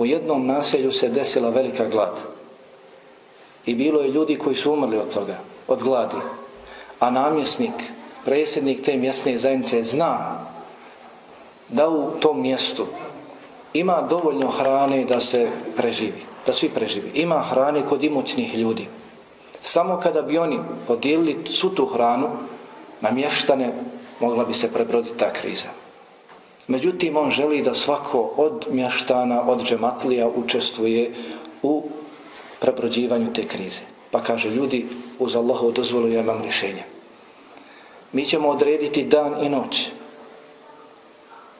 U jednom naselju se desila velika glad. I bilo je ljudi koji su umrli od toga, od gladi. A namjesnik, predsjednik te mjesne zajednice zna da u tom mjestu ima dovoljno hrane da se preživi, da svi preživi. Ima hrane kod imućnih ljudi. Samo kada bi oni podijelili svu tu hranu na mještane, mogla bi se prebroditi ta kriza. Međutim, on želi da svako od mještana, od džematlija učestvuje u prebrođivanju te krize. Pa kaže, ljudi, uz Allahovu dozvolu ja imam rješenje. Mi ćemo odrediti dan i noć.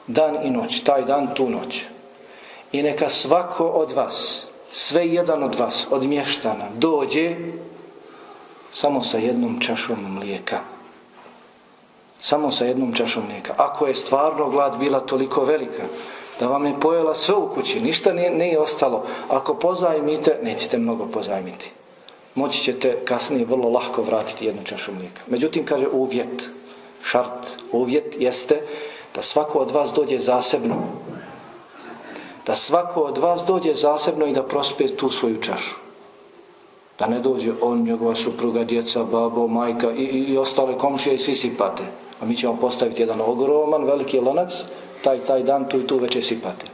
Dan i noć, taj dan, tu noć. I neka svako od vas, sve jedan od vas, od mještana, dođe samo sa jednom čašom mlijeka. Samo sa jednom čašom mlijeka. Ako je stvarno glad bila toliko velika, da vam je pojela sve u kući, ništa nije, nije ostalo. Ako pozajmite, nećete mnogo pozajmiti. Moći ćete kasnije vrlo lahko vratiti jednu čašu mlijeka. Međutim, kaže uvjet, šart, uvjet jeste da svako od vas dođe zasebno. Da svako od vas dođe zasebno i da prospe tu svoju čašu. Da ne dođe on, njegova supruga, djeca, babo, majka i, i, i ostale komšije i svi sipate. A mi ćemo postaviti jedan ogroman, veliki lanac, taj, taj dan tu i tu već sipate.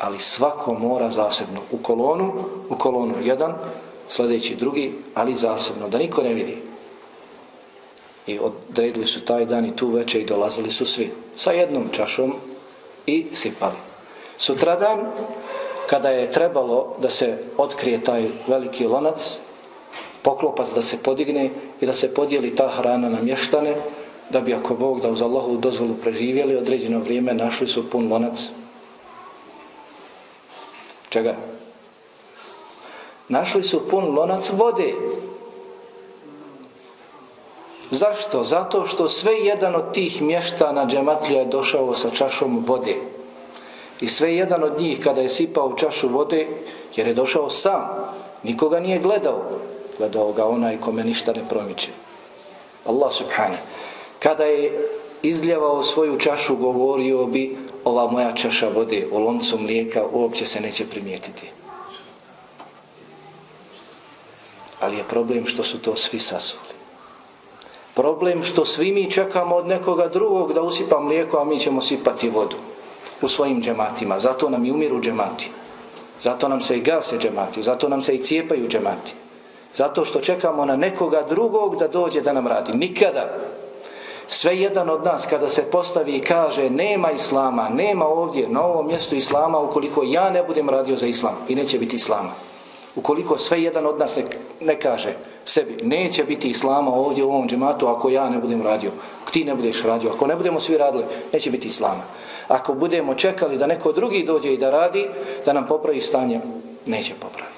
Ali svako mora zasebno. U kolonu, u kolonu jedan, sljedeći drugi, ali zasebno, da niko ne vidi. I odredili su taj dan i tu večer i dolazili su svi sa jednom čašom i sipali. Sutradan, kada je trebalo da se otkrije taj veliki lonac, poklopac da se podigne i da se podijeli ta hrana na mještane, da bi ako Bog da uz Allahu dozvolu preživjeli određeno vrijeme, našli su pun lonac. Čega? Našli su pun lonac vode. Zašto? Zato što sve jedan od tih mještana džematlija je došao sa čašom vode. I sve jedan od njih kada je sipao u čašu vode, jer je došao sam, nikoga nije gledao. Gledao ga onaj kome ništa ne promiče. Allah subhanahu. Kada je izljevao svoju čašu, govorio bi ova moja čaša vode u loncu mlijeka uopće se neće primijetiti. Ali je problem što su to svi sasuli. Problem što svi mi čekamo od nekoga drugog da usipa mlijeko, a mi ćemo sipati vodu u svojim džematima. Zato nam i umiru džemati. Zato nam se i gase džemati. Zato nam se i cijepaju džemati. Zato što čekamo na nekoga drugog da dođe da nam radi. Nikada. Sve jedan od nas kada se postavi i kaže nema islama, nema ovdje na ovom mjestu islama ukoliko ja ne budem radio za islam i neće biti islama. Ukoliko sve jedan od nas ne, ne kaže sebi neće biti islama ovdje u ovom džematu ako ja ne budem radio, ako ti ne budeš radio, ako ne budemo svi radili, neće biti islama. Ako budemo čekali da neko drugi dođe i da radi, da nam popravi stanje, neće popraviti.